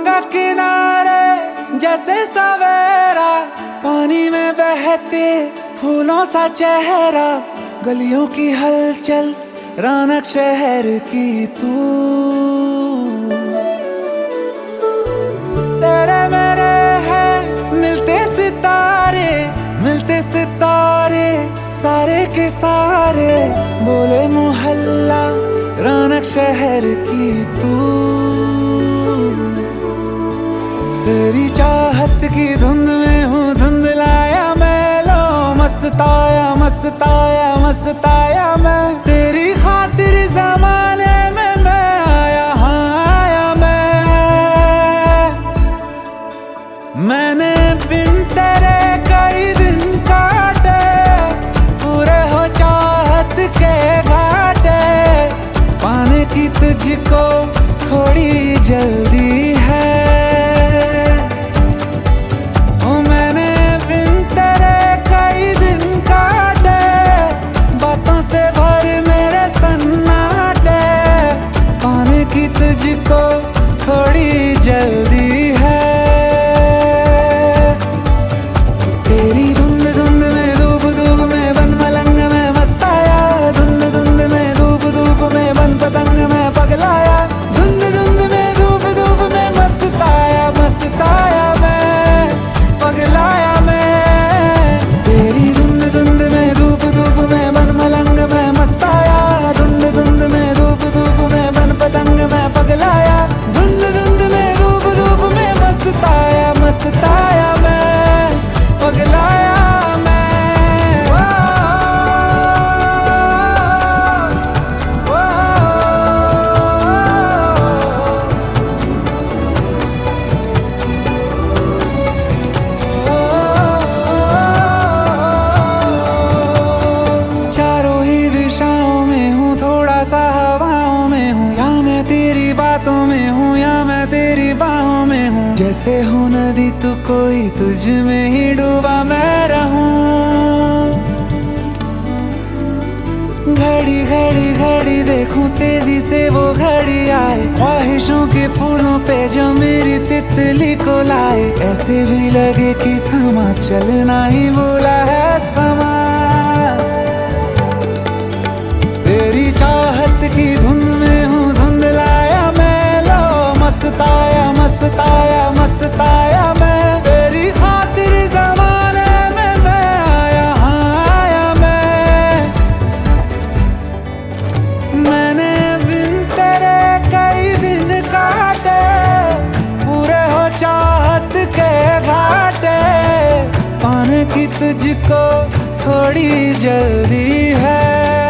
किनारे, जैसे सवेरा, पानी में बहते फूलों सा चेहरा, गलियों की हलचल, रौनक शहर की तू। तेरे मेरे है, मिलते सितारे मिलते सितारे, सारे के सारे, बोले मोहल्ला, रौनक शहर की तू। तेरी चाहत की धुंध में हूँ धुंधलाया मैं लो मस्ताया मस्ताया मस्ताया मैं। तेरी खातिर जमाने में मैं आया हाँ आया मैं। मैंने बिन तेरे कई दिन काटे, पूरे हो चाहत के घाटे। पाने की तुझको थोड़ी जल्दी है तेरी बाहों में हूँ। जैसे हो नदी, तू कोई तुझ में ही डूबा, मैं रहूँ। घड़ी घड़ी घड़ी देखूँ, तेज़ी से वो घड़ी आए। ख्वाहिशों के फूलों पे जो मेरी तितली को लाए। ऐसे भी लगे कि थमा, चलना ही बोला है समा। मस्ताया मैं, तेरी खातिर जमाने में मैं आया हाँ आया मैं। मैंने बिन तेरे कई दिन काटे, पूरे हो चाहत के घाटे। पाने की तुझको थोड़ी जल्दी है।